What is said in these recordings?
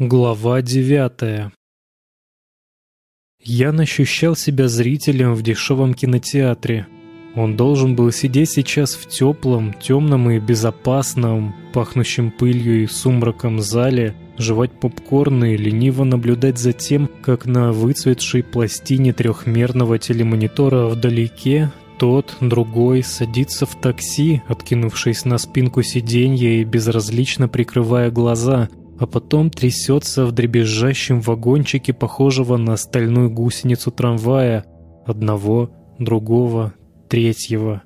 Глава девятая Ян ощущал себя зрителем в дешевом кинотеатре. Он должен был сидеть сейчас в теплом, темном и безопасном, пахнущем пылью и сумраком зале, жевать попкорн и лениво наблюдать за тем, как на выцветшей пластине трехмерного телемонитора вдалеке тот, другой садится в такси, откинувшись на спинку сиденья и безразлично прикрывая глаза – а потом трясется в дребезжащем вагончике, похожего на стальную гусеницу трамвая, одного, другого, третьего.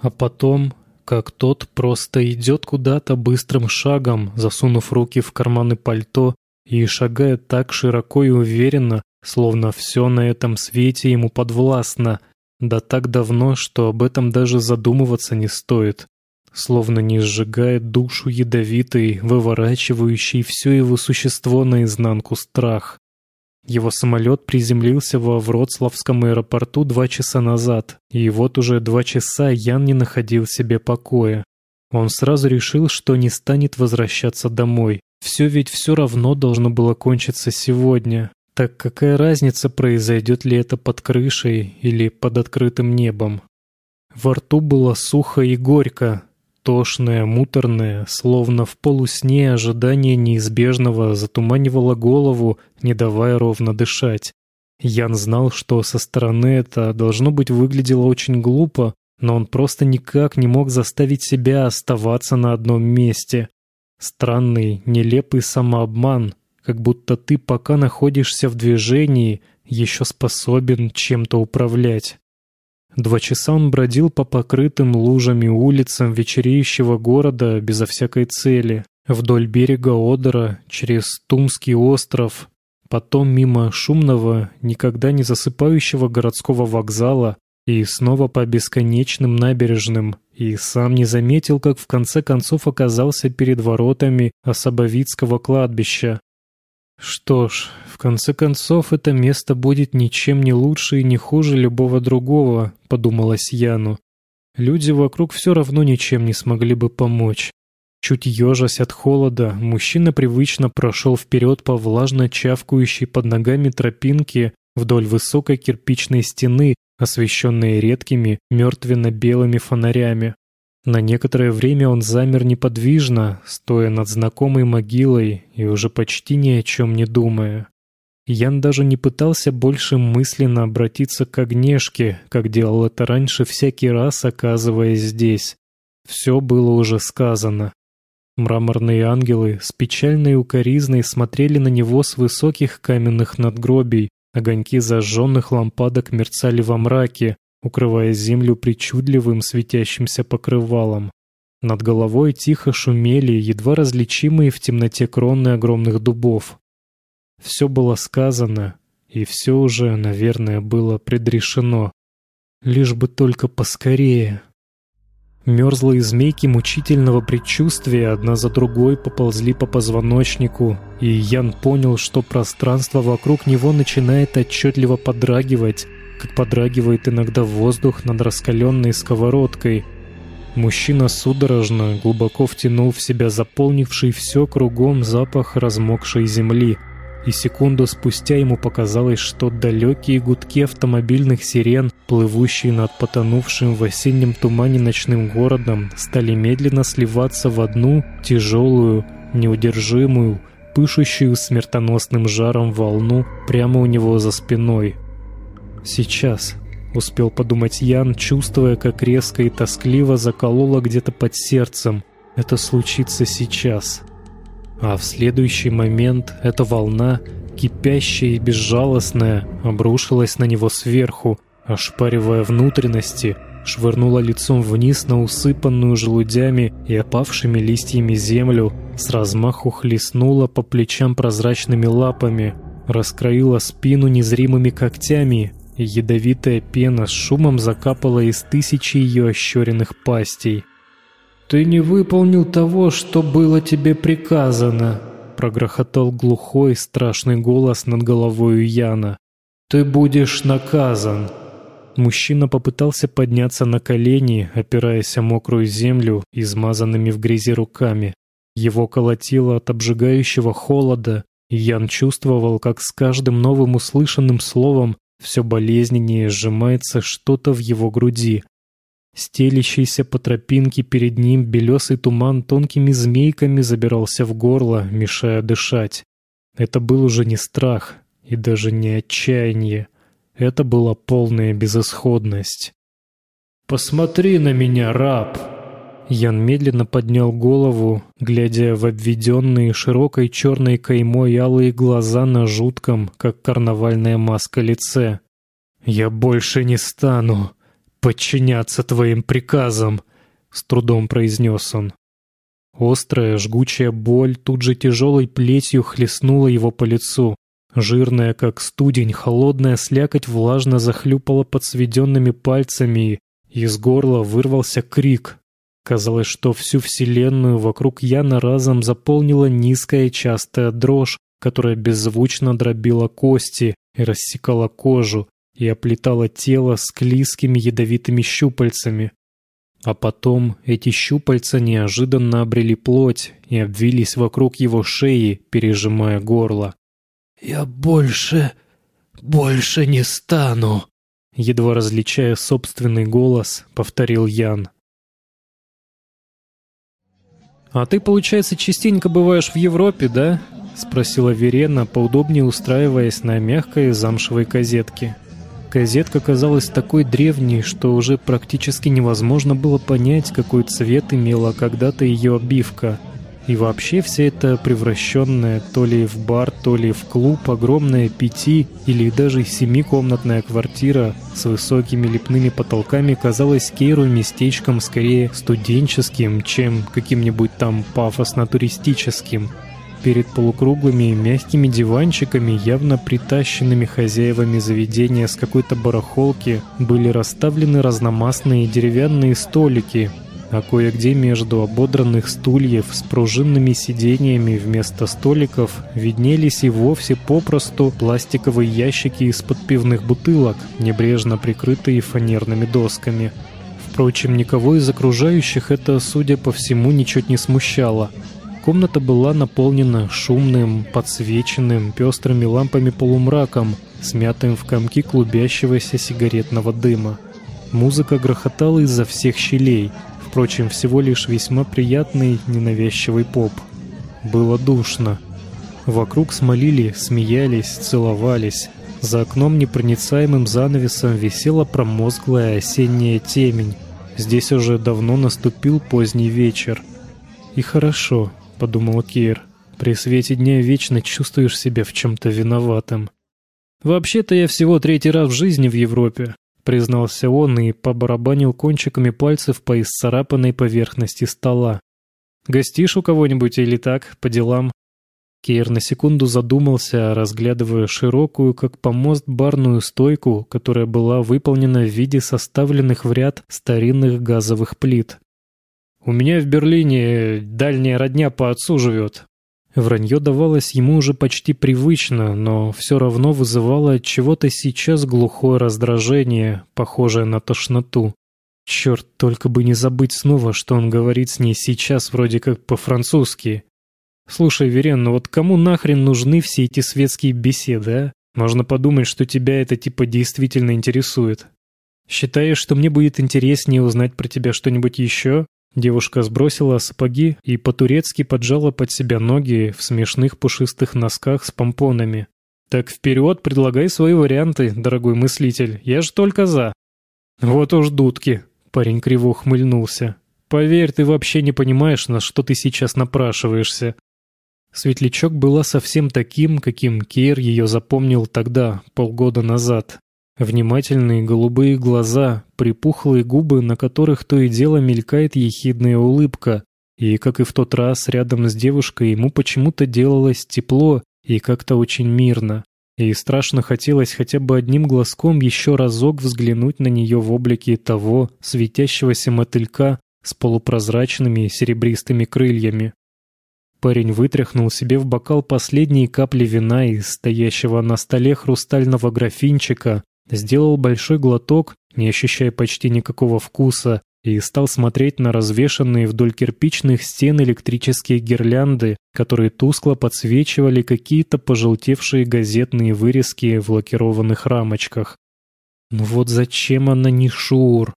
А потом, как тот просто идет куда-то быстрым шагом, засунув руки в карманы пальто и шагает так широко и уверенно, словно все на этом свете ему подвластно, да так давно, что об этом даже задумываться не стоит словно не сжигает душу ядовитый, выворачивающий все его существо наизнанку страх. Его самолет приземлился во Вроцлавском аэропорту два часа назад, и вот уже два часа Ян не находил себе покоя. Он сразу решил, что не станет возвращаться домой. Все ведь все равно должно было кончиться сегодня. Так какая разница, произойдет ли это под крышей или под открытым небом? Во рту было сухо и горько, Тошное, муторное, словно в полусне ожидание неизбежного затуманивало голову, не давая ровно дышать. Ян знал, что со стороны это должно быть выглядело очень глупо, но он просто никак не мог заставить себя оставаться на одном месте. Странный, нелепый самообман, как будто ты пока находишься в движении, еще способен чем-то управлять. Два часа он бродил по покрытым лужами улицам вечереющего города безо всякой цели, вдоль берега Одера, через Тумский остров, потом мимо шумного, никогда не засыпающего городского вокзала и снова по бесконечным набережным, и сам не заметил, как в конце концов оказался перед воротами Особовицкого кладбища, что ж, в конце концов, это место будет ничем не лучше и не хуже любого другого, подумалось Яну. Люди вокруг все равно ничем не смогли бы помочь. Чуть ежась от холода, мужчина привычно прошел вперед по влажно чавкающей под ногами тропинке вдоль высокой кирпичной стены, освещенной редкими мертвенно-белыми фонарями. На некоторое время он замер неподвижно, стоя над знакомой могилой и уже почти ни о чем не думая. Ян даже не пытался больше мысленно обратиться к Огнешке, как делал это раньше всякий раз, оказываясь здесь. Все было уже сказано. Мраморные ангелы с печальной укоризной смотрели на него с высоких каменных надгробий, огоньки зажженных лампадок мерцали во мраке, укрывая землю причудливым светящимся покрывалом. Над головой тихо шумели едва различимые в темноте кроны огромных дубов. Все было сказано, и все уже, наверное, было предрешено. Лишь бы только поскорее. Мерзлые змейки мучительного предчувствия одна за другой поползли по позвоночнику, и Ян понял, что пространство вокруг него начинает отчетливо подрагивать, как подрагивает иногда воздух над раскаленной сковородкой. Мужчина судорожно, глубоко втянул в себя заполнивший все кругом запах размокшей земли. И секунду спустя ему показалось, что далекие гудки автомобильных сирен, плывущие над потонувшим в осеннем тумане ночным городом, стали медленно сливаться в одну тяжелую, неудержимую, пышущую смертоносным жаром волну прямо у него за спиной. «Сейчас», — успел подумать Ян, чувствуя, как резко и тоскливо закололо где-то под сердцем. «Это случится сейчас». А в следующий момент эта волна, кипящая и безжалостная, обрушилась на него сверху, ошпаривая внутренности, швырнула лицом вниз на усыпанную желудями и опавшими листьями землю, с размаху хлестнула по плечам прозрачными лапами, раскроила спину незримыми когтями, ядовитая пена с шумом закапала из тысячи ее ощеренных пастей. «Ты не выполнил того, что было тебе приказано», — прогрохотал глухой страшный голос над головой Яна. «Ты будешь наказан». Мужчина попытался подняться на колени, опираясь о мокрую землю, измазанными в грязи руками. Его колотило от обжигающего холода, Ян чувствовал, как с каждым новым услышанным словом все болезненнее сжимается что-то в его груди. Стелящийся по тропинке перед ним белесый туман тонкими змейками забирался в горло, мешая дышать. Это был уже не страх и даже не отчаяние. Это была полная безысходность. «Посмотри на меня, раб!» Ян медленно поднял голову, глядя в обведенные широкой черной каймой алые глаза на жутком, как карнавальная маска лице. «Я больше не стану подчиняться твоим приказам», — с трудом произнес он. Острая, жгучая боль тут же тяжелой плетью хлестнула его по лицу. Жирная, как студень, холодная слякоть влажно захлюпала под сведенными пальцами, и из горла вырвался крик, Казалось, что всю вселенную вокруг Яна разом заполнила низкая частая дрожь, которая беззвучно дробила кости и рассекала кожу и оплетала тело склизкими ядовитыми щупальцами. А потом эти щупальца неожиданно обрели плоть и обвились вокруг его шеи, пережимая горло. «Я больше, больше не стану!» Едва различая собственный голос, повторил Ян. «А ты, получается, частенько бываешь в Европе, да?» — спросила Верена, поудобнее устраиваясь на мягкой замшевой козетке. Козетка казалась такой древней, что уже практически невозможно было понять, какой цвет имела когда-то ее обивка — и вообще вся эта превращенная то ли в бар, то ли в клуб огромная пяти- или даже семикомнатная квартира с высокими лепными потолками казалась Кейру местечком скорее студенческим, чем каким-нибудь там пафосно-туристическим. Перед полукруглыми мягкими диванчиками, явно притащенными хозяевами заведения с какой-то барахолки, были расставлены разномастные деревянные столики, а кое-где между ободранных стульев с пружинными сиденьями вместо столиков виднелись и вовсе попросту пластиковые ящики из-под пивных бутылок, небрежно прикрытые фанерными досками. Впрочем, никого из окружающих это, судя по всему, ничуть не смущало. Комната была наполнена шумным, подсвеченным, пестрыми лампами полумраком, смятым в комки клубящегося сигаретного дыма. Музыка грохотала изо всех щелей — Впрочем, всего лишь весьма приятный, ненавязчивый поп. Было душно. Вокруг смолили, смеялись, целовались. За окном непроницаемым занавесом висела промозглая осенняя темень. Здесь уже давно наступил поздний вечер. «И хорошо», — подумал Кир. «При свете дня вечно чувствуешь себя в чем-то виноватым». «Вообще-то я всего третий раз в жизни в Европе. — признался он и побарабанил кончиками пальцев по исцарапанной поверхности стола. «Гостишь у кого-нибудь или так, по делам?» Кейр на секунду задумался, разглядывая широкую, как помост, барную стойку, которая была выполнена в виде составленных в ряд старинных газовых плит. «У меня в Берлине дальняя родня по отцу живет. Вранье давалось ему уже почти привычно, но все равно вызывало от чего-то сейчас глухое раздражение, похожее на тошноту. Черт, только бы не забыть снова, что он говорит с ней сейчас вроде как по-французски. Слушай, Верен, ну вот кому нахрен нужны все эти светские беседы, а? Можно подумать, что тебя это типа действительно интересует. Считаешь, что мне будет интереснее узнать про тебя что-нибудь еще? Девушка сбросила сапоги и по-турецки поджала под себя ноги в смешных пушистых носках с помпонами. «Так вперед, предлагай свои варианты, дорогой мыслитель, я ж только за». «Вот уж дудки», — парень криво ухмыльнулся. «Поверь, ты вообще не понимаешь, на что ты сейчас напрашиваешься». Светлячок была совсем таким, каким Кейр ее запомнил тогда, полгода назад. Внимательные голубые глаза, припухлые губы, на которых то и дело мелькает ехидная улыбка. И, как и в тот раз, рядом с девушкой ему почему-то делалось тепло и как-то очень мирно. И страшно хотелось хотя бы одним глазком еще разок взглянуть на нее в облике того светящегося мотылька с полупрозрачными серебристыми крыльями. Парень вытряхнул себе в бокал последние капли вина из стоящего на столе хрустального графинчика, Сделал большой глоток, не ощущая почти никакого вкуса, и стал смотреть на развешанные вдоль кирпичных стен электрические гирлянды, которые тускло подсвечивали какие-то пожелтевшие газетные вырезки в лакированных рамочках. Ну вот зачем она не Шур?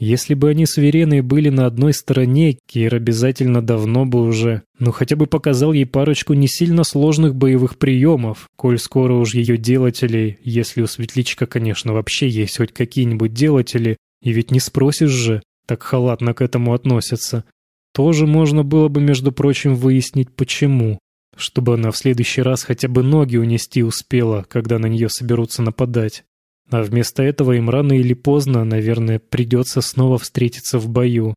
Если бы они с Вереной были на одной стороне, Кир обязательно давно бы уже, ну хотя бы показал ей парочку не сильно сложных боевых приемов, коль скоро уж ее делатели, если у Светличка, конечно, вообще есть хоть какие-нибудь делатели, и ведь не спросишь же, так халатно к этому относятся. Тоже можно было бы, между прочим, выяснить, почему. Чтобы она в следующий раз хотя бы ноги унести успела, когда на нее соберутся нападать. А вместо этого им рано или поздно, наверное, придется снова встретиться в бою.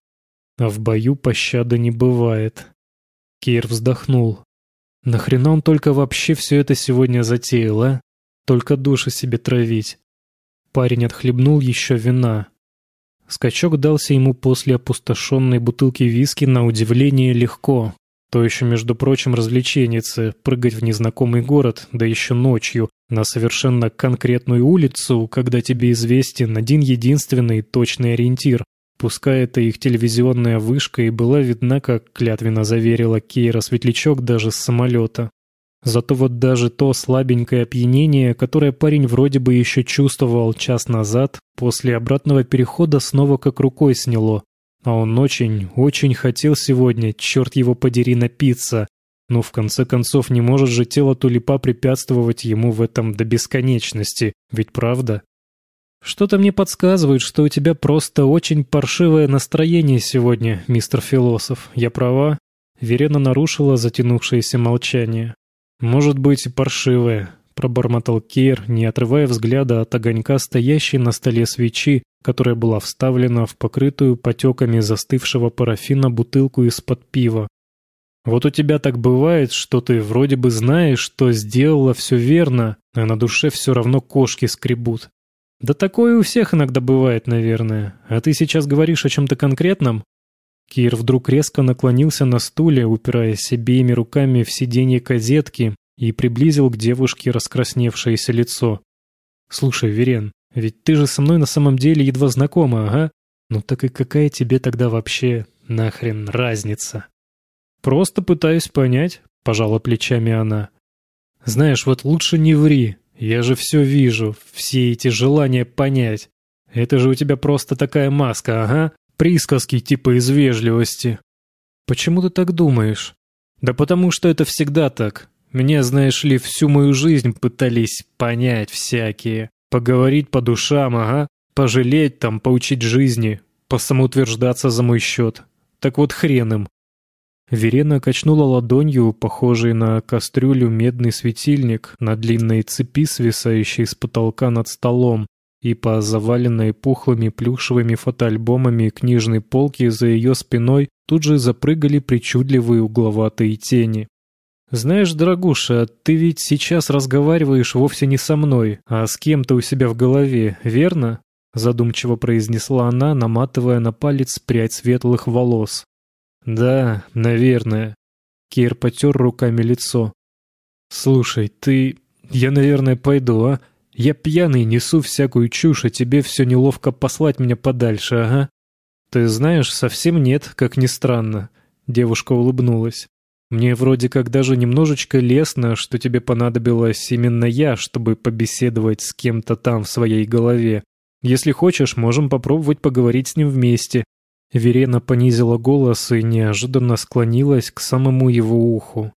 А в бою пощады не бывает. Кейр вздохнул. Нахрена он только вообще все это сегодня затеял, а? Только души себе травить. Парень отхлебнул еще вина. Скачок дался ему после опустошенной бутылки виски на удивление легко. То еще, между прочим, развлеченнице — прыгать в незнакомый город, да еще ночью, на совершенно конкретную улицу, когда тебе известен один единственный точный ориентир. Пускай это их телевизионная вышка и была видна, как клятвенно заверила Кейра Светлячок даже с самолета. Зато вот даже то слабенькое опьянение, которое парень вроде бы еще чувствовал час назад, после обратного перехода снова как рукой сняло. А он очень, очень хотел сегодня, черт его подери, напиться. Но в конце концов не может же тело тулипа препятствовать ему в этом до бесконечности, ведь правда? Что-то мне подсказывает, что у тебя просто очень паршивое настроение сегодня, мистер Философ. Я права? Верена нарушила затянувшееся молчание. «Может быть, и паршивое», — пробормотал Кейр, не отрывая взгляда от огонька, стоящей на столе свечи, которая была вставлена в покрытую потеками застывшего парафина бутылку из-под пива. «Вот у тебя так бывает, что ты вроде бы знаешь, что сделала все верно, а на душе все равно кошки скребут. Да такое у всех иногда бывает, наверное. А ты сейчас говоришь о чем-то конкретном?» Кир вдруг резко наклонился на стуле, упираясь обеими руками в сиденье козетки, и приблизил к девушке раскрасневшееся лицо. «Слушай, Верен, ведь ты же со мной на самом деле едва знакома, ага? Ну так и какая тебе тогда вообще нахрен разница?» «Просто пытаюсь понять», — пожала плечами она. «Знаешь, вот лучше не ври, я же все вижу, все эти желания понять. Это же у тебя просто такая маска, ага? Присказки типа из вежливости. Почему ты так думаешь? Да потому что это всегда так. Меня, знаешь ли, всю мою жизнь пытались понять всякие. Поговорить по душам, ага. Пожалеть там, поучить жизни. Посамоутверждаться за мой счет. Так вот хрен им. Верена качнула ладонью, похожей на кастрюлю медный светильник на длинной цепи, свисающей с потолка над столом, и по заваленной пухлыми плюшевыми фотоальбомами книжной полки за ее спиной тут же запрыгали причудливые угловатые тени. «Знаешь, дорогуша, ты ведь сейчас разговариваешь вовсе не со мной, а с кем-то у себя в голове, верно?» Задумчиво произнесла она, наматывая на палец прядь светлых волос. «Да, наверное». Кир потер руками лицо. «Слушай, ты... Я, наверное, пойду, а? Я пьяный, несу всякую чушь, а тебе все неловко послать меня подальше, ага. Ты знаешь, совсем нет, как ни странно. Девушка улыбнулась. Мне вроде как даже немножечко лестно, что тебе понадобилось именно я, чтобы побеседовать с кем-то там в своей голове. Если хочешь, можем попробовать поговорить с ним вместе. Верена понизила голос и неожиданно склонилась к самому его уху.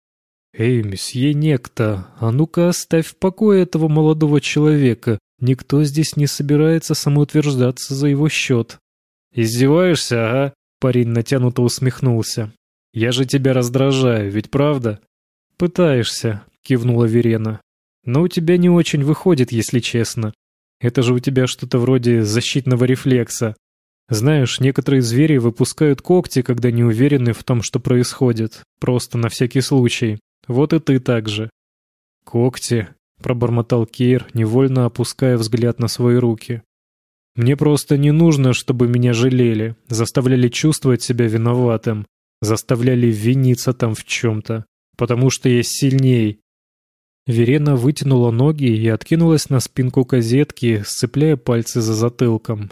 «Эй, месье Некто, а ну-ка оставь в покое этого молодого человека. Никто здесь не собирается самоутверждаться за его счет». «Издеваешься, ага?» Парень натянуто усмехнулся. «Я же тебя раздражаю, ведь правда?» «Пытаешься», — кивнула Верена. «Но у тебя не очень выходит, если честно. Это же у тебя что-то вроде защитного рефлекса. Знаешь, некоторые звери выпускают когти, когда не уверены в том, что происходит. Просто на всякий случай. Вот и ты так же». «Когти», — пробормотал Кейр, невольно опуская взгляд на свои руки. «Мне просто не нужно, чтобы меня жалели, заставляли чувствовать себя виноватым, заставляли виниться там в чем-то, потому что я сильней». Верена вытянула ноги и откинулась на спинку козетки, сцепляя пальцы за затылком.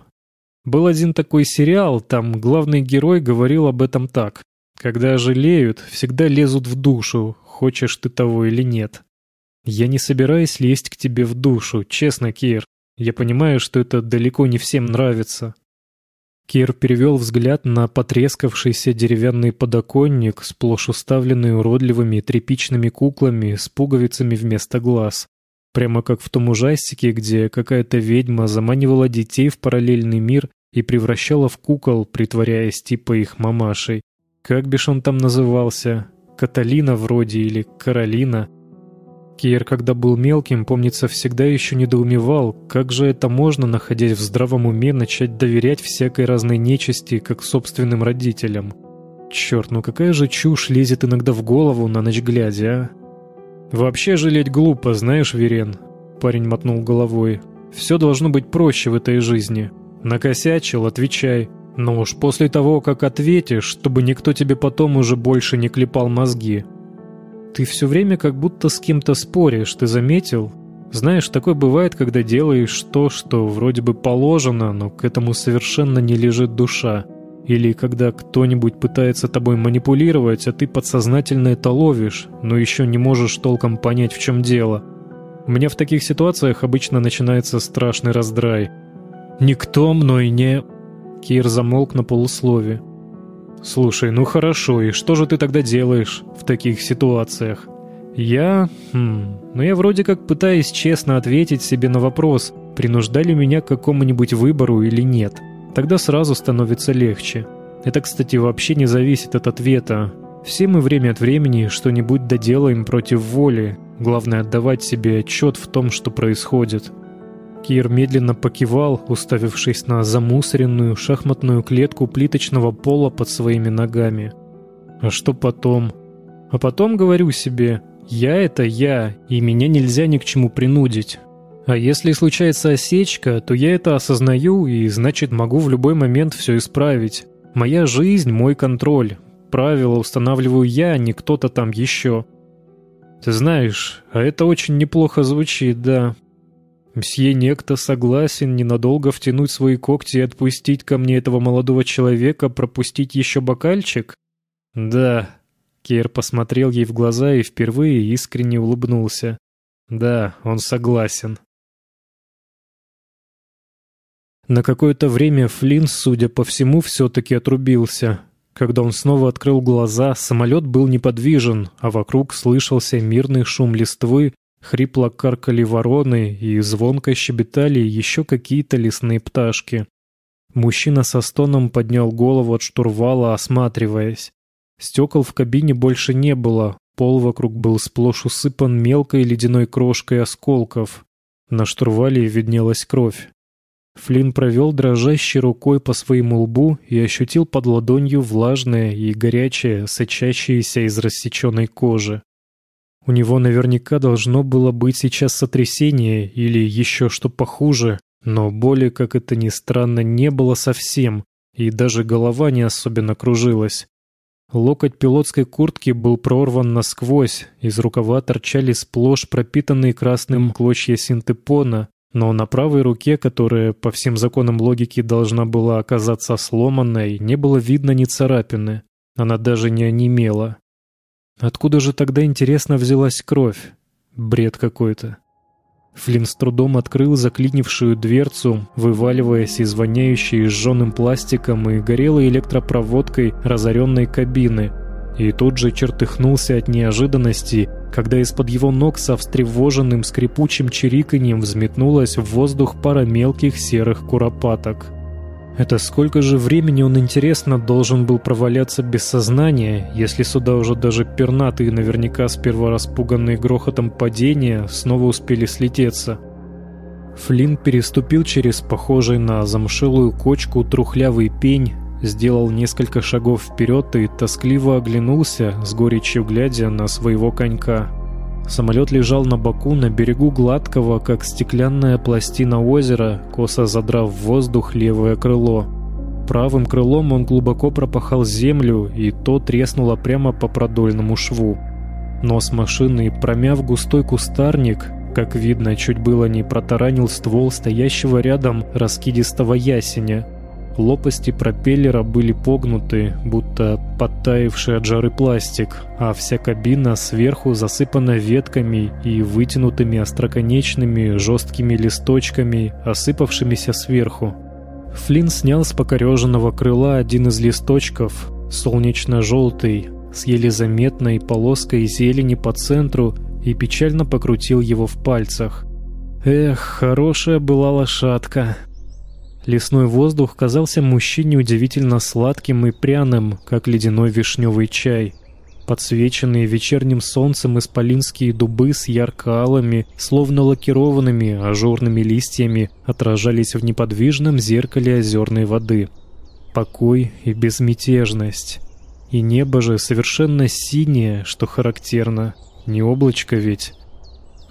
Был один такой сериал, там главный герой говорил об этом так. Когда жалеют, всегда лезут в душу, хочешь ты того или нет. Я не собираюсь лезть к тебе в душу, честно, Кир. Я понимаю, что это далеко не всем нравится. Кир перевел взгляд на потрескавшийся деревянный подоконник, сплошь уставленный уродливыми тряпичными куклами с пуговицами вместо глаз. Прямо как в том ужастике, где какая-то ведьма заманивала детей в параллельный мир и превращала в кукол, притворяясь типа их мамашей. Как бишь он там назывался? Каталина вроде или Каролина? Кир, когда был мелким, помнится, всегда еще недоумевал, как же это можно, находясь в здравом уме, начать доверять всякой разной нечисти, как собственным родителям. Черт, ну какая же чушь лезет иногда в голову на ночь глядя, а? «Вообще жалеть глупо, знаешь, Верен?» Парень мотнул головой. «Все должно быть проще в этой жизни. Накосячил, отвечай. Но уж после того, как ответишь, чтобы никто тебе потом уже больше не клепал мозги. Ты все время как будто с кем-то споришь, ты заметил? Знаешь, такое бывает, когда делаешь то, что вроде бы положено, но к этому совершенно не лежит душа. Или когда кто-нибудь пытается тобой манипулировать, а ты подсознательно это ловишь, но еще не можешь толком понять, в чем дело. У меня в таких ситуациях обычно начинается страшный раздрай. «Никто мной не...» Кир замолк на полуслове. «Слушай, ну хорошо, и что же ты тогда делаешь в таких ситуациях?» «Я... Хм... Ну я вроде как пытаюсь честно ответить себе на вопрос, принуждали меня к какому-нибудь выбору или нет». Тогда сразу становится легче. Это, кстати, вообще не зависит от ответа. Все мы время от времени что-нибудь доделаем против воли. Главное отдавать себе отчет в том, что происходит. Кир медленно покивал, уставившись на замусоренную шахматную клетку плиточного пола под своими ногами. А что потом? А потом говорю себе, я — это я, и меня нельзя ни к чему принудить. А если случается осечка, то я это осознаю и, значит, могу в любой момент все исправить. Моя жизнь — мой контроль. Правила устанавливаю я, а не кто-то там еще. Ты знаешь, а это очень неплохо звучит, да. Мсье Некто согласен ненадолго втянуть свои когти и отпустить ко мне этого молодого человека, пропустить еще бокальчик? Да. Кейр посмотрел ей в глаза и впервые искренне улыбнулся. Да, он согласен. На какое-то время Флинн, судя по всему, все-таки отрубился. Когда он снова открыл глаза, самолет был неподвижен, а вокруг слышался мирный шум листвы, хрипло каркали вороны и звонко щебетали еще какие-то лесные пташки. Мужчина со стоном поднял голову от штурвала, осматриваясь. Стекол в кабине больше не было, пол вокруг был сплошь усыпан мелкой ледяной крошкой осколков. На штурвале виднелась кровь. Флинн провел дрожащей рукой по своему лбу и ощутил под ладонью влажное и горячее, сочащееся из рассеченной кожи. У него наверняка должно было быть сейчас сотрясение или еще что похуже, но боли, как это ни странно, не было совсем, и даже голова не особенно кружилась. Локоть пилотской куртки был прорван насквозь, из рукава торчали сплошь пропитанные красным клочья синтепона, но на правой руке, которая по всем законам логики должна была оказаться сломанной, не было видно ни царапины. Она даже не онемела. Откуда же тогда, интересно, взялась кровь? Бред какой-то. Флинн с трудом открыл заклинившую дверцу, вываливаясь из воняющей сжженным пластиком и горелой электропроводкой разоренной кабины, и тут же чертыхнулся от неожиданности когда из-под его ног со встревоженным скрипучим чириканьем взметнулась в воздух пара мелких серых куропаток. Это сколько же времени он, интересно, должен был проваляться без сознания, если сюда уже даже пернатые, наверняка сперва распуганные грохотом падения, снова успели слететься. Флинн переступил через похожий на замшелую кочку трухлявый пень, сделал несколько шагов вперед и тоскливо оглянулся, с горечью глядя на своего конька. Самолет лежал на боку на берегу гладкого, как стеклянная пластина озера, косо задрав в воздух левое крыло. Правым крылом он глубоко пропахал землю, и то треснуло прямо по продольному шву. Нос машины, промяв густой кустарник, как видно, чуть было не протаранил ствол стоящего рядом раскидистого ясеня, Лопасти пропеллера были погнуты, будто подтаивший от жары пластик, а вся кабина сверху засыпана ветками и вытянутыми остроконечными жесткими листочками, осыпавшимися сверху. Флинн снял с покореженного крыла один из листочков, солнечно-желтый, с еле заметной полоской зелени по центру и печально покрутил его в пальцах. Эх, хорошая была лошадка. Лесной воздух казался мужчине удивительно сладким и пряным, как ледяной вишневый чай. Подсвеченные вечерним солнцем исполинские дубы с ярко-алыми, словно лакированными ажурными листьями отражались в неподвижном зеркале озерной воды. Покой и безмятежность. И небо же совершенно синее, что характерно. Не облачко ведь.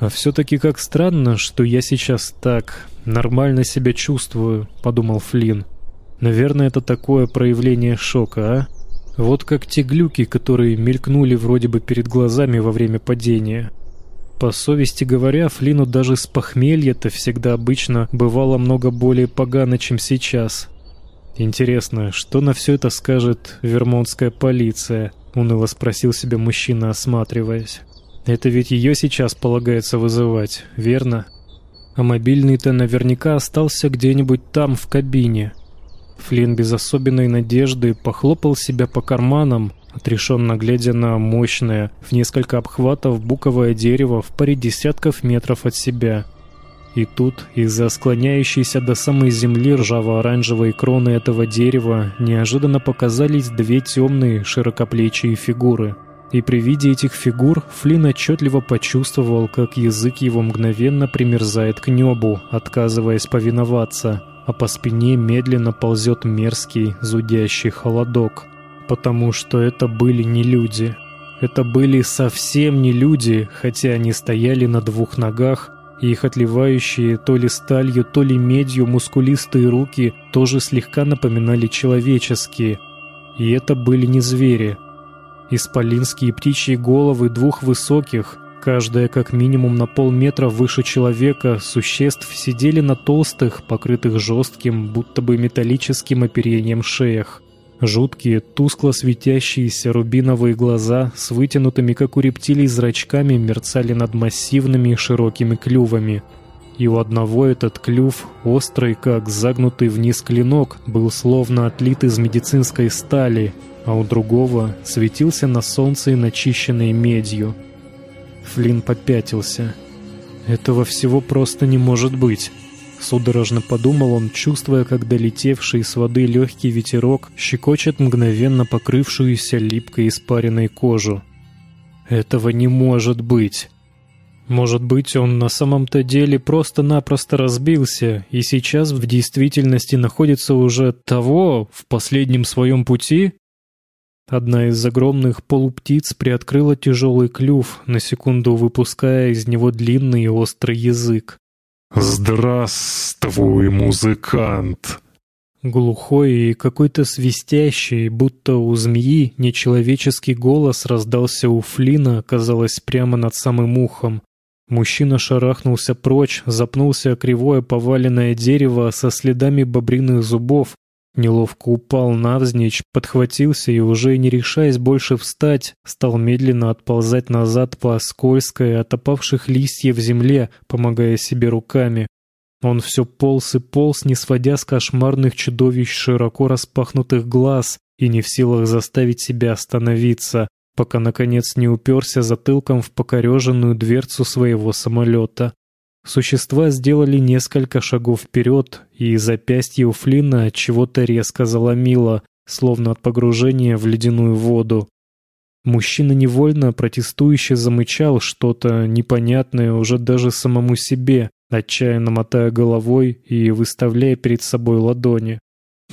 А все-таки как странно, что я сейчас так нормально себя чувствую, подумал Флинн. Наверное, это такое проявление шока, а? Вот как те глюки, которые мелькнули вроде бы перед глазами во время падения. По совести говоря, Флину даже с похмелья-то всегда обычно бывало много более погано, чем сейчас. Интересно, что на все это скажет вермонтская полиция? Уныло спросил себя мужчина, осматриваясь. Это ведь ее сейчас полагается вызывать, верно? А мобильный-то наверняка остался где-нибудь там, в кабине. Флинн без особенной надежды похлопал себя по карманам, отрешенно глядя на мощное, в несколько обхватов буковое дерево в паре десятков метров от себя. И тут, из-за склоняющейся до самой земли ржаво-оранжевой кроны этого дерева, неожиданно показались две темные широкоплечие фигуры — и при виде этих фигур Флинн отчетливо почувствовал, как язык его мгновенно примерзает к небу, отказываясь повиноваться, а по спине медленно ползет мерзкий, зудящий холодок. Потому что это были не люди. Это были совсем не люди, хотя они стояли на двух ногах, и их отливающие то ли сталью, то ли медью мускулистые руки тоже слегка напоминали человеческие. И это были не звери, Исполинские птичьи головы двух высоких, каждая как минимум на полметра выше человека, существ сидели на толстых, покрытых жестким, будто бы металлическим оперением шеях. Жуткие, тускло светящиеся рубиновые глаза с вытянутыми, как у рептилий, зрачками мерцали над массивными широкими клювами. И у одного этот клюв, острый, как загнутый вниз клинок, был словно отлит из медицинской стали — а у другого светился на солнце начищенной медью. Флинн попятился. «Этого всего просто не может быть!» Судорожно подумал он, чувствуя, как долетевший с воды легкий ветерок щекочет мгновенно покрывшуюся липкой испаренной кожу. «Этого не может быть!» Может быть, он на самом-то деле просто-напросто разбился и сейчас в действительности находится уже того в последнем своем пути? Одна из огромных полуптиц приоткрыла тяжелый клюв, на секунду выпуская из него длинный и острый язык. «Здравствуй, музыкант!» Глухой и какой-то свистящий, будто у змеи, нечеловеческий голос раздался у Флина, казалось, прямо над самым ухом. Мужчина шарахнулся прочь, запнулся о кривое поваленное дерево со следами бобриных зубов, Неловко упал навзничь, подхватился и, уже не решаясь больше встать, стал медленно отползать назад по скользкой, от опавших листьев земле, помогая себе руками. Он все полз и полз, не сводя с кошмарных чудовищ широко распахнутых глаз и не в силах заставить себя остановиться, пока, наконец, не уперся затылком в покореженную дверцу своего самолета. Существа сделали несколько шагов вперед, и запястье у Флина чего-то резко заломило, словно от погружения в ледяную воду. Мужчина невольно протестующе замычал что-то непонятное уже даже самому себе, отчаянно мотая головой и выставляя перед собой ладони.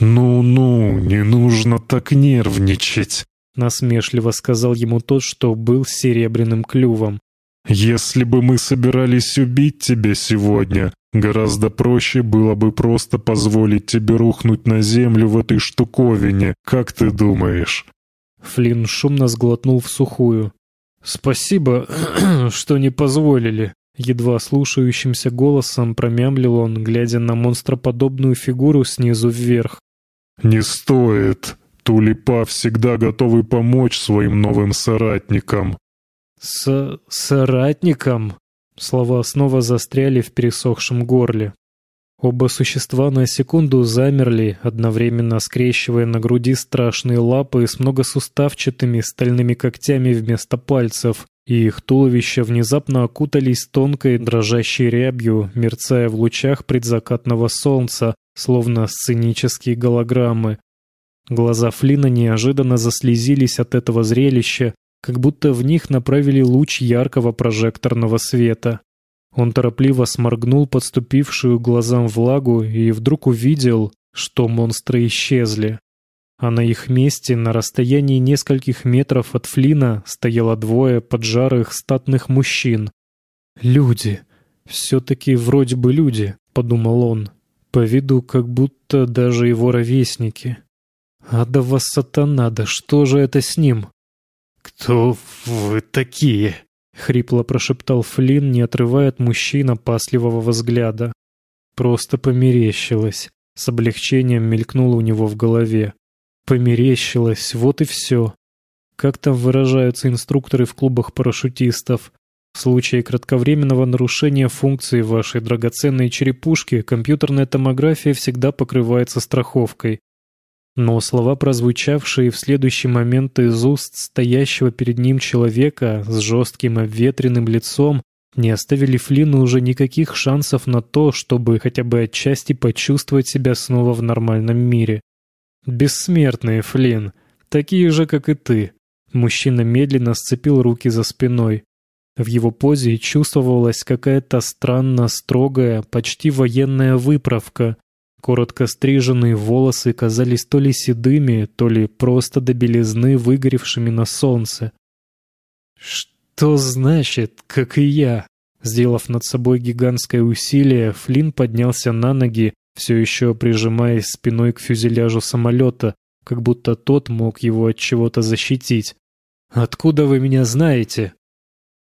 «Ну-ну, не нужно так нервничать», — насмешливо сказал ему тот, что был серебряным клювом. Если бы мы собирались убить тебя сегодня, гораздо проще было бы просто позволить тебе рухнуть на землю в этой штуковине, как ты думаешь?» Флинн шумно сглотнул в сухую. «Спасибо, что не позволили», — едва слушающимся голосом промямлил он, глядя на монстроподобную фигуру снизу вверх. «Не стоит. Тулипа всегда готовы помочь своим новым соратникам». «С... соратникам?» Слова снова застряли в пересохшем горле. Оба существа на секунду замерли, одновременно скрещивая на груди страшные лапы с многосуставчатыми стальными когтями вместо пальцев, и их туловища внезапно окутались тонкой дрожащей рябью, мерцая в лучах предзакатного солнца, словно сценические голограммы. Глаза Флина неожиданно заслезились от этого зрелища, как будто в них направили луч яркого прожекторного света. Он торопливо сморгнул подступившую глазам влагу и вдруг увидел, что монстры исчезли. А на их месте, на расстоянии нескольких метров от Флина, стояло двое поджарых статных мужчин. «Люди. Все-таки вроде бы люди», — подумал он. По виду, как будто даже его ровесники. «А да вас сатана, да что же это с ним?» «Кто вы такие?» — хрипло прошептал Флинн, не отрывая от мужчины опасливого взгляда. Просто померещилось. С облегчением мелькнуло у него в голове. Померещилось, вот и все. Как там выражаются инструкторы в клубах парашютистов? В случае кратковременного нарушения функции вашей драгоценной черепушки компьютерная томография всегда покрывается страховкой. Но слова, прозвучавшие в следующий момент из уст стоящего перед ним человека с жестким обветренным лицом, не оставили Флину уже никаких шансов на то, чтобы хотя бы отчасти почувствовать себя снова в нормальном мире. «Бессмертные, Флин, такие же, как и ты». Мужчина медленно сцепил руки за спиной. В его позе чувствовалась какая-то странно строгая, почти военная выправка, Коротко стриженные волосы казались то ли седыми, то ли просто до белизны выгоревшими на солнце. «Что значит, как и я?» Сделав над собой гигантское усилие, Флинн поднялся на ноги, все еще прижимаясь спиной к фюзеляжу самолета, как будто тот мог его от чего-то защитить. «Откуда вы меня знаете?»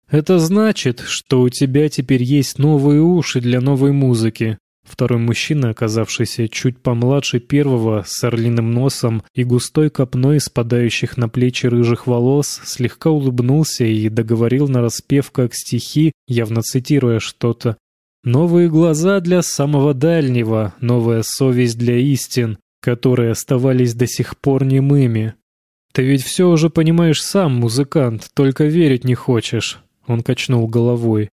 «Это значит, что у тебя теперь есть новые уши для новой музыки», Второй мужчина, оказавшийся чуть помладше первого, с орлиным носом и густой копной спадающих на плечи рыжих волос, слегка улыбнулся и договорил нараспев как стихи, явно цитируя что-то. «Новые глаза для самого дальнего, новая совесть для истин, которые оставались до сих пор немыми. Ты ведь все уже понимаешь сам, музыкант, только верить не хочешь». Он качнул головой.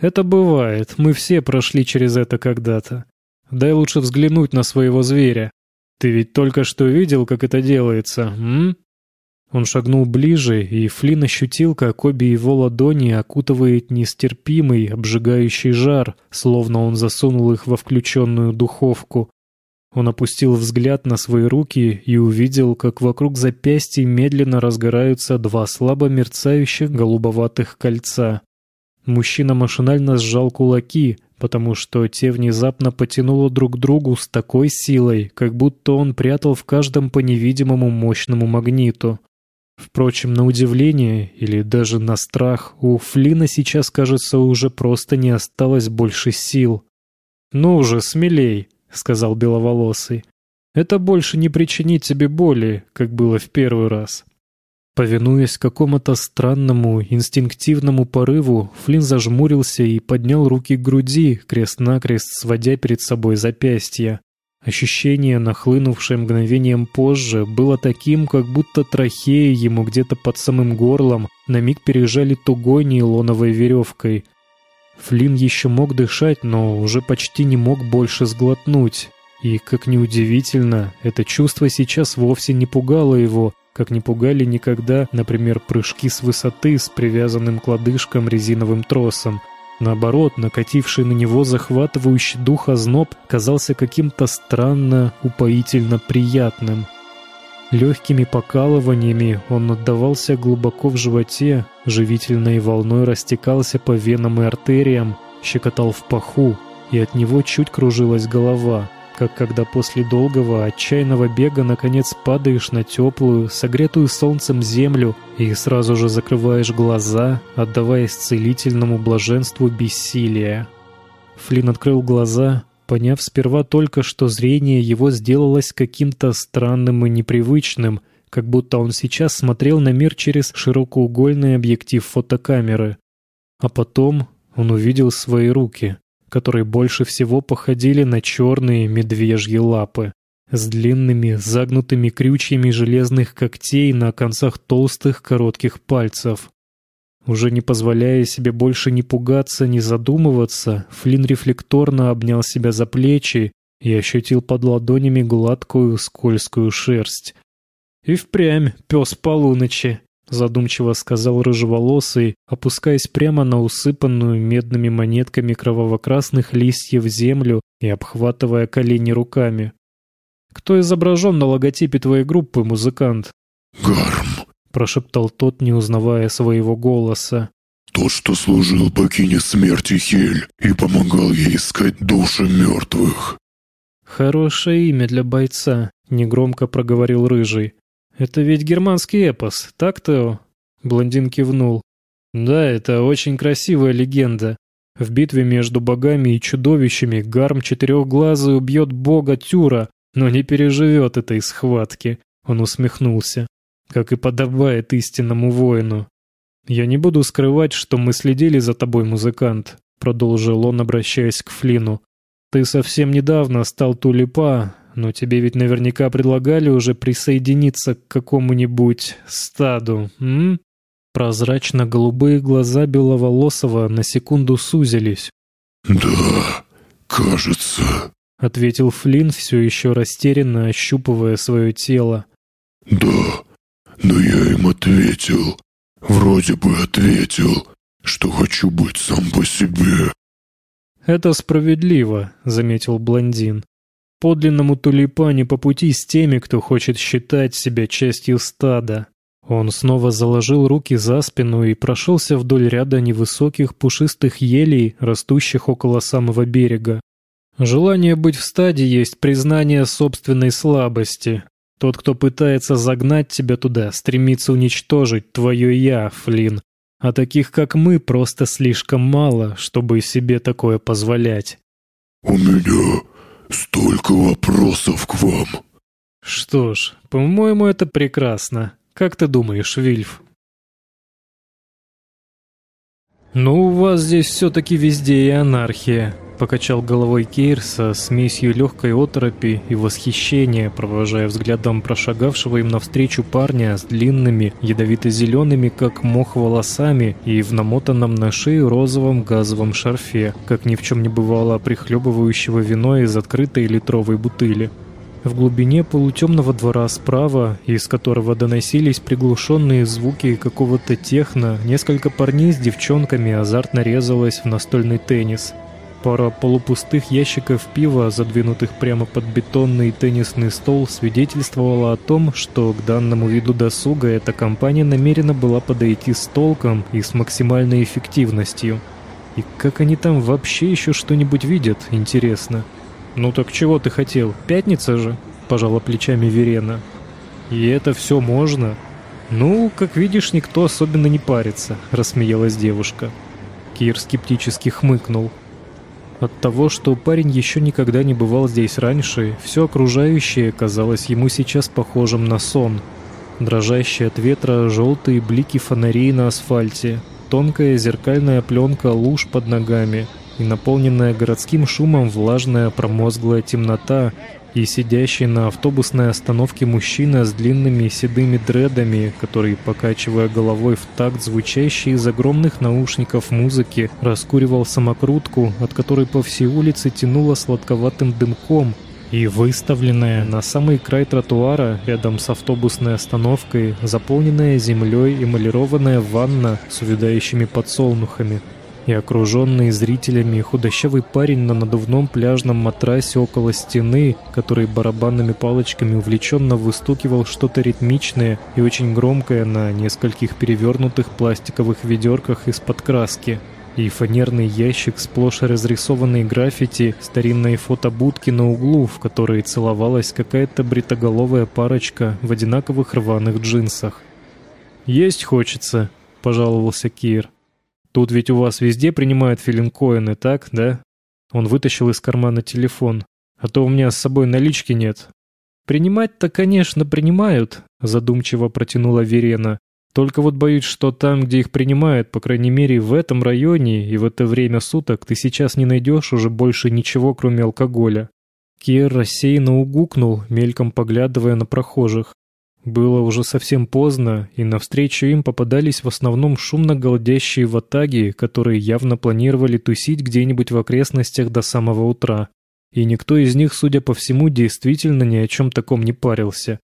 Это бывает, мы все прошли через это когда-то. Дай лучше взглянуть на своего зверя. Ты ведь только что видел, как это делается, м? Он шагнул ближе, и Флинн ощутил, как обе его ладони окутывает нестерпимый, обжигающий жар, словно он засунул их во включенную духовку. Он опустил взгляд на свои руки и увидел, как вокруг запястья медленно разгораются два слабо мерцающих голубоватых кольца. Мужчина машинально сжал кулаки, потому что те внезапно потянуло друг к другу с такой силой, как будто он прятал в каждом по невидимому мощному магниту. Впрочем, на удивление или даже на страх у Флина сейчас, кажется, уже просто не осталось больше сил. «Ну уже, смелей», — сказал Беловолосый. «Это больше не причинит тебе боли, как было в первый раз». Повинуясь какому-то странному, инстинктивному порыву, Флинн зажмурился и поднял руки к груди, крест-накрест сводя перед собой запястья. Ощущение, нахлынувшее мгновением позже, было таким, как будто трахея ему где-то под самым горлом на миг пережали тугой нейлоновой веревкой. Флинн еще мог дышать, но уже почти не мог больше сглотнуть. И, как ни удивительно, это чувство сейчас вовсе не пугало его, как не пугали никогда, например, прыжки с высоты с привязанным к лодыжкам резиновым тросом. Наоборот, накативший на него захватывающий дух озноб казался каким-то странно, упоительно приятным. Легкими покалываниями он отдавался глубоко в животе, живительной волной растекался по венам и артериям, щекотал в паху, и от него чуть кружилась голова — как когда после долгого отчаянного бега наконец падаешь на теплую, согретую солнцем землю и сразу же закрываешь глаза, отдаваясь целительному блаженству бессилия. Флинн открыл глаза, поняв сперва только, что зрение его сделалось каким-то странным и непривычным, как будто он сейчас смотрел на мир через широкоугольный объектив фотокамеры. А потом он увидел свои руки, которые больше всего походили на черные медвежьи лапы с длинными загнутыми крючьями железных когтей на концах толстых коротких пальцев. Уже не позволяя себе больше ни пугаться, ни задумываться, Флинн рефлекторно обнял себя за плечи и ощутил под ладонями гладкую скользкую шерсть. «И впрямь, пес полуночи!» — задумчиво сказал рыжеволосый, опускаясь прямо на усыпанную медными монетками кроваво-красных листьев землю и обхватывая колени руками. «Кто изображен на логотипе твоей группы, музыкант?» «Гарм», — прошептал тот, не узнавая своего голоса. «Тот, что служил богине смерти Хель и помогал ей искать души мертвых». «Хорошее имя для бойца», — негромко проговорил Рыжий. «Это ведь германский эпос, так, Тео?» Блондин кивнул. «Да, это очень красивая легенда. В битве между богами и чудовищами Гарм Четырехглазый убьет бога Тюра, но не переживет этой схватки». Он усмехнулся как и подобает истинному воину. «Я не буду скрывать, что мы следили за тобой, музыкант», — продолжил он, обращаясь к Флину. «Ты совсем недавно стал тулипа, но тебе ведь наверняка предлагали уже присоединиться к какому-нибудь стаду, м?» Прозрачно-голубые глаза Беловолосого на секунду сузились. «Да, кажется», — ответил Флинн, все еще растерянно ощупывая свое тело. «Да, но я им ответил, вроде бы ответил, что хочу быть сам по себе. «Это справедливо», — заметил блондин. «Подлинному тулипане по пути с теми, кто хочет считать себя частью стада». Он снова заложил руки за спину и прошелся вдоль ряда невысоких пушистых елей, растущих около самого берега. Желание быть в стаде есть признание собственной слабости, тот, кто пытается загнать тебя туда, стремится уничтожить твое «я», Флин. А таких, как мы, просто слишком мало, чтобы себе такое позволять. «У меня столько вопросов к вам». «Что ж, по-моему, это прекрасно. Как ты думаешь, Вильф?» «Ну, у вас здесь все-таки везде и анархия», покачал головой Кейр со смесью легкой оторопи и восхищения, провожая взглядом прошагавшего им навстречу парня с длинными, ядовито-зелеными, как мох, волосами и в намотанном на шею розовом газовом шарфе, как ни в чем не бывало прихлебывающего вино из открытой литровой бутыли. В глубине полутемного двора справа, из которого доносились приглушенные звуки какого-то техно, несколько парней с девчонками азартно резалось в настольный теннис – Пара полупустых ящиков пива, задвинутых прямо под бетонный теннисный стол, свидетельствовала о том, что к данному виду досуга эта компания намерена была подойти с толком и с максимальной эффективностью. И как они там вообще еще что-нибудь видят, интересно? «Ну так чего ты хотел? Пятница же?» – пожала плечами Верена. «И это все можно?» «Ну, как видишь, никто особенно не парится», – рассмеялась девушка. Кир скептически хмыкнул. От того, что парень еще никогда не бывал здесь раньше, все окружающее казалось ему сейчас похожим на сон. Дрожащие от ветра желтые блики фонарей на асфальте, тонкая зеркальная пленка луж под ногами и наполненная городским шумом влажная промозглая темнота, и сидящий на автобусной остановке мужчина с длинными седыми дредами, который, покачивая головой в такт звучащей из огромных наушников музыки, раскуривал самокрутку, от которой по всей улице тянуло сладковатым дымком, и выставленная на самый край тротуара, рядом с автобусной остановкой, заполненная землей эмалированная ванна с увядающими подсолнухами – и окруженный зрителями худощавый парень на надувном пляжном матрасе около стены, который барабанными палочками увлеченно выстукивал что-то ритмичное и очень громкое на нескольких перевернутых пластиковых ведерках из-под краски и фанерный ящик, сплошь разрисованный граффити, старинные фотобудки на углу, в которой целовалась какая-то бритоголовая парочка в одинаковых рваных джинсах. «Есть хочется», — пожаловался Кир. Тут ведь у вас везде принимают филинкоины, так, да? Он вытащил из кармана телефон. «А то у меня с собой налички нет». «Принимать-то, конечно, принимают», — задумчиво протянула Верена. «Только вот боюсь, что там, где их принимают, по крайней мере, в этом районе и в это время суток, ты сейчас не найдешь уже больше ничего, кроме алкоголя». Кир рассеянно угукнул, мельком поглядывая на прохожих. Было уже совсем поздно, и навстречу им попадались в основном шумно голдящие ватаги, которые явно планировали тусить где-нибудь в окрестностях до самого утра. И никто из них, судя по всему, действительно ни о чем таком не парился.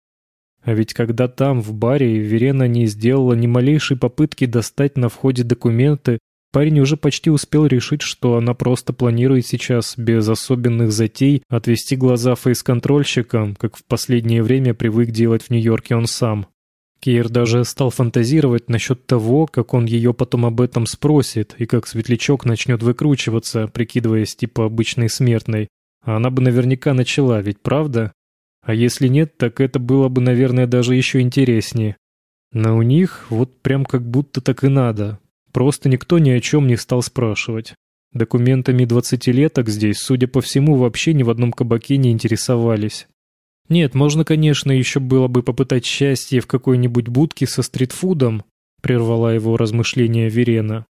А ведь когда там, в баре, Верена не сделала ни малейшей попытки достать на входе документы, Парень уже почти успел решить, что она просто планирует сейчас, без особенных затей, отвести глаза фейс-контрольщикам, как в последнее время привык делать в Нью-Йорке он сам. Кейр даже стал фантазировать насчет того, как он ее потом об этом спросит, и как светлячок начнет выкручиваться, прикидываясь типа обычной смертной. А она бы наверняка начала, ведь правда? А если нет, так это было бы, наверное, даже еще интереснее. Но у них вот прям как будто так и надо. Просто никто ни о чем не стал спрашивать. Документами двадцатилеток здесь, судя по всему, вообще ни в одном кабаке не интересовались. Нет, можно, конечно, еще было бы попытать счастье в какой-нибудь будке со стритфудом, прервала его размышления Верена.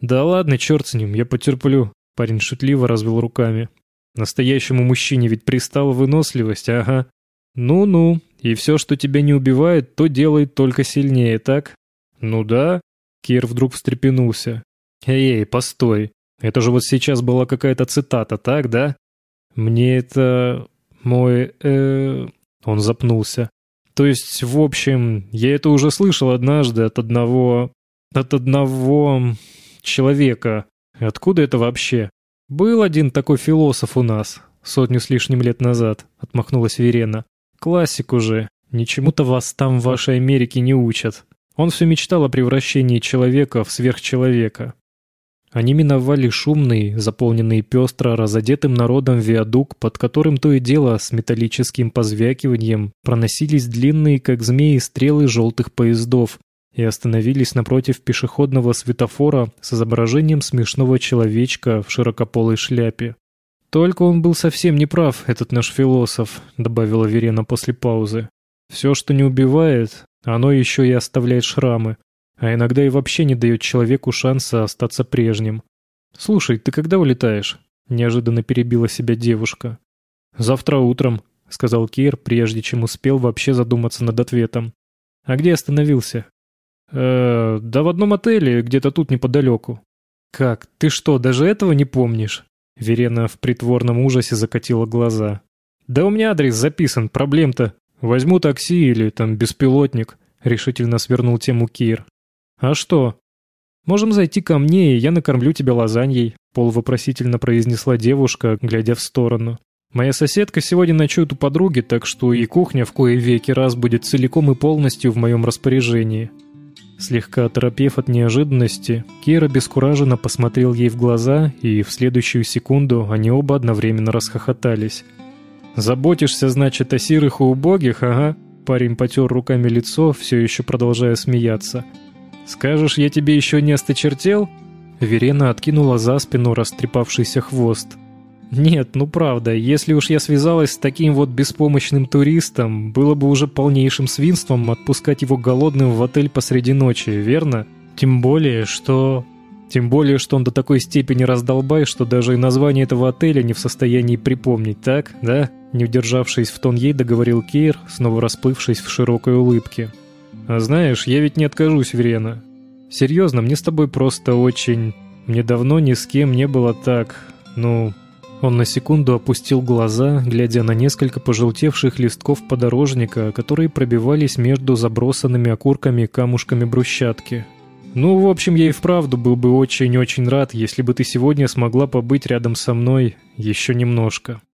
Да ладно, черт с ним, я потерплю, парень шутливо развел руками. Настоящему мужчине ведь пристала выносливость, ага. Ну-ну, и все, что тебя не убивает, то делает только сильнее, так? Ну да, Кир вдруг встрепенулся. «Эй, постой. Это же вот сейчас была какая-то цитата, так, да? Мне это... мой... э...» Он запнулся. «То есть, в общем, я это уже слышал однажды от одного... от одного... человека. Откуда это вообще? Был один такой философ у нас, сотню с лишним лет назад», — отмахнулась Верена. «Классик уже. Ничему-то вас там в вашей Америке не учат. Он все мечтал о превращении человека в сверхчеловека. Они миновали шумный, заполненный пестро разодетым народом виадук, под которым то и дело с металлическим позвякиванием проносились длинные, как змеи, стрелы желтых поездов и остановились напротив пешеходного светофора с изображением смешного человечка в широкополой шляпе. «Только он был совсем не прав, этот наш философ», — добавила Верена после паузы. «Все, что не убивает, оно еще и оставляет шрамы, а иногда и вообще не дает человеку шанса остаться прежним. «Слушай, ты когда улетаешь?» — неожиданно перебила себя девушка. «Завтра утром», — сказал Кир, прежде чем успел вообще задуматься над ответом. «А где остановился?» «Э, да в одном отеле, где-то тут неподалеку». «Как? Ты что, даже этого не помнишь?» Верена в притворном ужасе закатила глаза. «Да у меня адрес записан, проблем-то. «Возьму такси или там беспилотник», — решительно свернул тему Кир. «А что?» «Можем зайти ко мне, и я накормлю тебя лазаньей», — полувопросительно произнесла девушка, глядя в сторону. «Моя соседка сегодня ночует у подруги, так что и кухня в кое веки раз будет целиком и полностью в моем распоряжении». Слегка оторопев от неожиданности, Кира бескураженно посмотрел ей в глаза, и в следующую секунду они оба одновременно расхохотались. «Заботишься, значит, о сирых и убогих, ага?» Парень потер руками лицо, все еще продолжая смеяться. «Скажешь, я тебе еще не осточертел?» Верена откинула за спину растрепавшийся хвост. «Нет, ну правда, если уж я связалась с таким вот беспомощным туристом, было бы уже полнейшим свинством отпускать его голодным в отель посреди ночи, верно? Тем более, что...» Тем более, что он до такой степени раздолбай, что даже и название этого отеля не в состоянии припомнить, так, да? Не удержавшись в тон ей, договорил Кейр, снова расплывшись в широкой улыбке. «А знаешь, я ведь не откажусь, Верена. Серьезно, мне с тобой просто очень... Мне давно ни с кем не было так... Ну...» Он на секунду опустил глаза, глядя на несколько пожелтевших листков подорожника, которые пробивались между забросанными окурками камушками брусчатки. «Ну, в общем, я и вправду был бы очень-очень рад, если бы ты сегодня смогла побыть рядом со мной еще немножко».